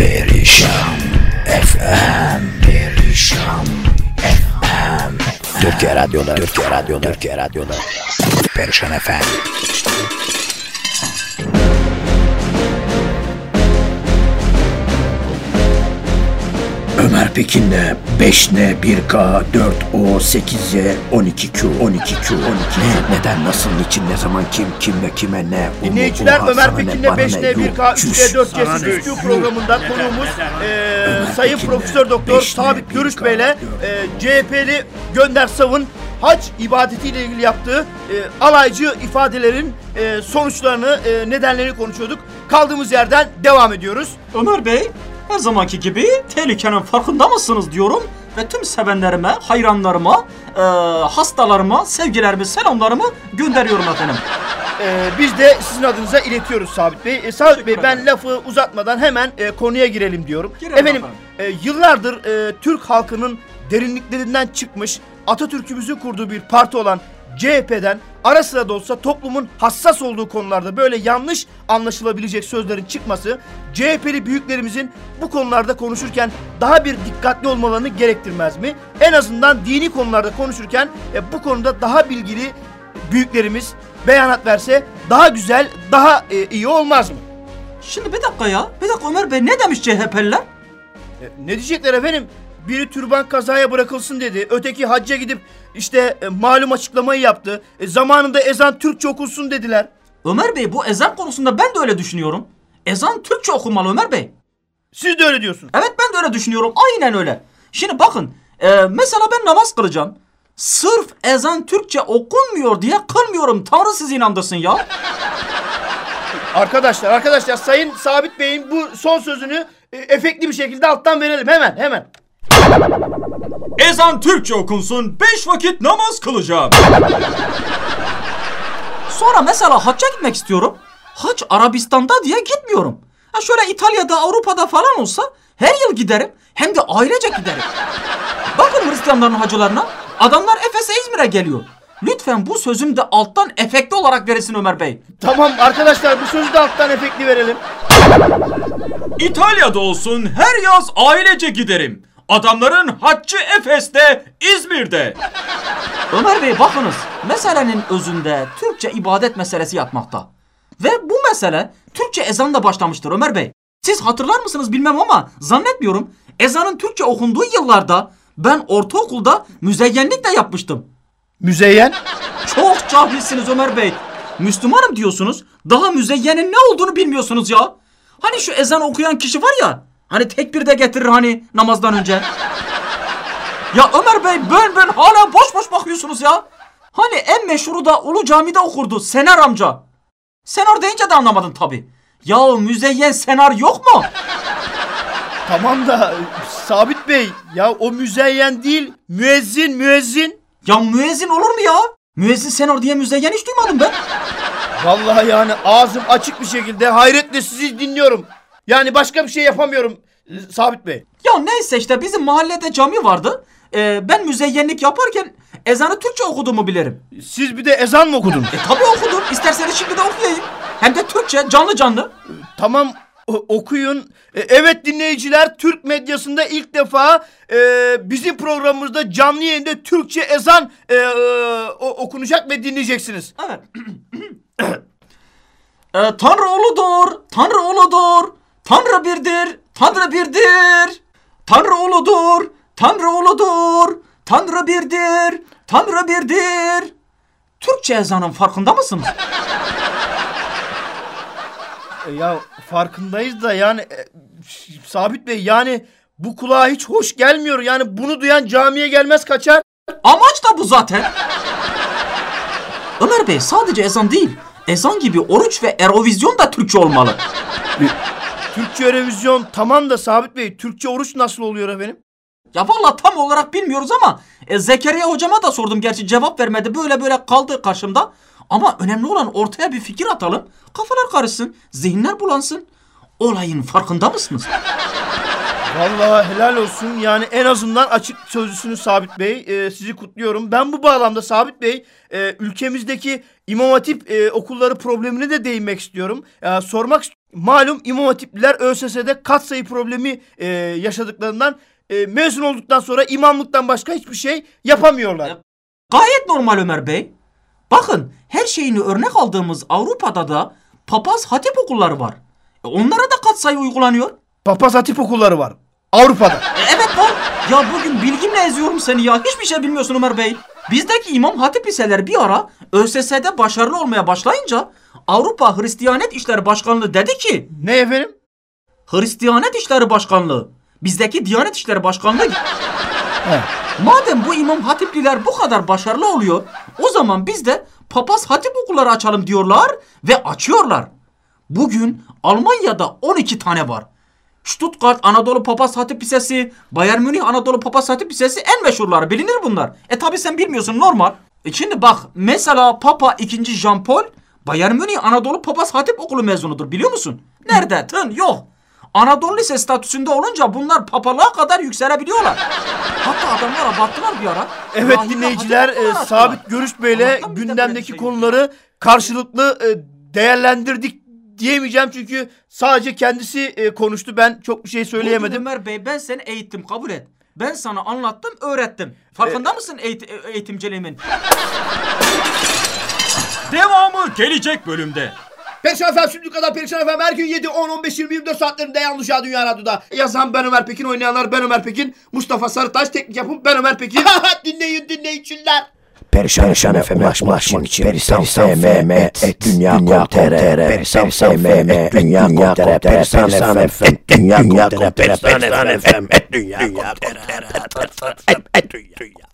Perişan FM Perişan FM Türkiye Radyo'da Türkiye Radyo'da Türkiye Radyo'da. Perişan FM Pekin'le 5N, 1K, 4O, 8Y, 12Q, 12Q, 12 ne, neden, nasıl, niçin, ne zaman, kim, kim ve kime, ne, o mu, Dinleyiciler bu ha, Ömer Pekin'le bana ne, 5N, yok, 1K, çüş, 3G, 4G sana ne, 8Q yuh. programında konuğumuz e, Sayın Profesör Doktor 5N, Sabit Görüş 1K, Bey'le e, CHP'li Gönder Sav'ın hac ibadetiyle ilgili yaptığı e, alaycı ifadelerin e, sonuçlarını, e, nedenlerini konuşuyorduk. Kaldığımız yerden devam ediyoruz. Ömer Bey, her zamanki gibi tehlikenin farkında mısınız diyorum ve tüm sevenlerime, hayranlarıma, e, hastalarıma, sevgilerimi, selamlarımı gönderiyorum efendim. E, biz de sizin adınıza iletiyoruz Sabit Bey. E, Sabit Bey ben ederim. lafı uzatmadan hemen e, konuya girelim diyorum. Girelim efendim efendim. e, yıllardır e, Türk halkının derinliklerinden çıkmış Atatürk'ümüzün kurduğu bir parti olan CHP'den ara sıra da olsa toplumun hassas olduğu konularda böyle yanlış anlaşılabilecek sözlerin çıkması CHP'li büyüklerimizin bu konularda konuşurken daha bir dikkatli olmalarını gerektirmez mi? En azından dini konularda konuşurken e, bu konuda daha bilgili büyüklerimiz beyanat verse daha güzel, daha e, iyi olmaz mı? Şimdi bir dakika ya, bir dakika Ömer Bey ne demiş CHP'liler? E, ne diyecekler efendim? Biri türban kazaya bırakılsın dedi. Öteki hacca gidip işte e, malum açıklamayı yaptı. E, zamanında ezan Türkçe okunsun dediler. Ömer Bey bu ezan konusunda ben de öyle düşünüyorum. Ezan Türkçe okunmalı Ömer Bey. Siz de öyle diyorsunuz. Evet ben de öyle düşünüyorum. Aynen öyle. Şimdi bakın. e, mesela ben namaz kılacağım. Sırf ezan Türkçe okunmuyor diye kılmıyorum. Tanrı sizi inandırsın ya. Arkadaşlar, arkadaşlar Sayın Sabit Bey'in bu son sözünü e, efektli bir şekilde alttan verelim hemen hemen. Ezan Türkçe okunsun. Beş vakit namaz kılacağım. Sonra mesela hacca gitmek istiyorum. Hac Arabistan'da diye gitmiyorum. Ha şöyle İtalya'da, Avrupa'da falan olsa her yıl giderim. Hem de ailece giderim. Bakın Hristiyanların hacılarına. Adamlar Efes'e İzmir'e geliyor. Lütfen bu sözüm de alttan efektli olarak verilsin Ömer Bey. Tamam arkadaşlar bu sözü de alttan efektli verelim. İtalya'da olsun her yaz ailece giderim. Adamların haccı Efes'te, İzmir'de. Ömer Bey bakınız meselenin özünde Türkçe ibadet meselesi yatmakta. Ve bu mesele Türkçe ezanla başlamıştır Ömer Bey. Siz hatırlar mısınız bilmem ama zannetmiyorum ezanın Türkçe okunduğu yıllarda ben ortaokulda müzeyyenlik de yapmıştım. Müzeyyen. Çok cahilsiniz Ömer Bey. Müslümanım diyorsunuz daha müzeyyenin ne olduğunu bilmiyorsunuz ya. Hani şu ezan okuyan kişi var ya hani tekbir de getirir hani namazdan önce. Ya Ömer Bey ben ben hala boş boş bakıyorsunuz ya. Hani en meşhuru da Ulu Cami'de okurdu Senar amca. Senar deyince de anlamadın tabi. Ya müzeyyen senar yok mu? Tamam da Sabit Bey ya o müzeyyen değil müezzin müezzin. Ya müezzin olur mu ya? Müezzin senar diye müzeyyen hiç duymadım ben. Vallahi yani ağzım açık bir şekilde hayretle sizi dinliyorum. Yani başka bir şey yapamıyorum e, Sabit Bey. Ya neyse işte bizim mahallede cami vardı. Ee, ben müzeyyenlik yaparken ezanı Türkçe okuduğumu bilirim. Siz bir de ezan mı okudunuz? E tabi okudum. İsterseniz şimdi de okuyayım. Hem de Türkçe canlı canlı. Tamam okuyun. E, evet dinleyiciler Türk medyasında ilk defa e, bizim programımızda canlı yayında Türkçe ezan e, e, okunacak ve dinleyeceksiniz. Evet. Ee, Tanrı uludur, Tanrı uludur, Tanrı birdir, Tanrı birdir. Tanrı uludur, Tanrı uludur, Tanrı birdir, Tanrı birdir. Türkçe ezanın farkında mısınız? E, ya farkındayız da yani e, Sabit Bey yani bu kulağa hiç hoş gelmiyor. Yani bunu duyan camiye gelmez kaçar. Amaç da bu zaten. Ömer Bey sadece ezan değil, ezan gibi oruç ve Erovizyon da Türkçe olmalı. Türkçe revizyon tamam da Sabit Bey Türkçe oruç nasıl oluyor efendim? Ya vallahi tam olarak bilmiyoruz ama e, Zekeriya hocama da sordum gerçi cevap vermedi. Böyle böyle kaldı karşımda. Ama önemli olan ortaya bir fikir atalım. Kafalar karışsın, zihinler bulansın. Olayın farkında mısınız? Vallahi helal olsun. Yani en azından açık sözlüsünüz Sabit Bey. Ee, sizi kutluyorum. Ben bu bağlamda Sabit Bey e, ülkemizdeki İmam Hatip e, okulları problemine de değinmek istiyorum. Ee, sormak Malum İmam Hatipliler ÖSS'de katsayı problemi e, yaşadıklarından e, mezun olduktan sonra imamlıktan başka hiçbir şey yapamıyorlar. Gayet normal Ömer Bey. Bakın her şeyini örnek aldığımız Avrupa'da da papaz hatip okulları var. E, onlara da katsayı uygulanıyor. Papaz Hatip okulları var. Avrupa'da. Evet var. Ya bugün bilgimle eziyorum seni ya. Hiçbir şey bilmiyorsun Ömer Bey. Bizdeki İmam Hatip liseleri bir ara ÖSS'de başarılı olmaya başlayınca Avrupa Hristiyanet İşleri Başkanlığı dedi ki Ne efendim? Hristiyanet İşleri Başkanlığı bizdeki Diyanet İşleri Başkanlığı Madem bu İmam Hatipliler bu kadar başarılı oluyor o zaman biz de papaz hatip okulları açalım diyorlar ve açıyorlar. Bugün Almanya'da 12 tane var. Stuttgart Anadolu Papaz Hatip Lisesi, Bayern Münih Anadolu Papaz Hatip Lisesi en meşhurları bilinir bunlar. E tabi sen bilmiyorsun normal. E şimdi bak mesela Papa 2. Jean Paul Bayern Münih Anadolu Papaz Hatip Okulu mezunudur biliyor musun? Nerede? Tın yok. Anadolu Lise statüsünde olunca bunlar papalığa kadar yükselebiliyorlar. Hatta adamlar abarttılar bir ara. Evet Rahime dinleyiciler e, sabit görüş böyle gündemdeki şey konuları karşılıklı e, değerlendirdik diyemeyeceğim çünkü sadece kendisi e, konuştu. Ben çok bir şey söyleyemedim. Ömer Bey ben seni eğittim kabul et. Ben sana anlattım öğrettim. Farkında mısın eğit- e- eğitimciliğimin? Devamı gelecek bölümde. Perişan efendim şimdi kadar Perişan efendim her gün 7, 10, 15, 20, 24 saatlerinde yanlış ya Dünya Radyo'da. Yazan ben Ömer Pekin, oynayanlar ben Ömer Pekin, Mustafa Sarıtaş, teknik yapım ben Ömer Pekin. dinleyin dinleyiciler. Perişan, Perişan FM'e ulaşmak için Perisan FM et dünya com tr Perisan FM et dünya com tr Perisan FM et dünya com tr Perisan FM et dünya com tr et dünya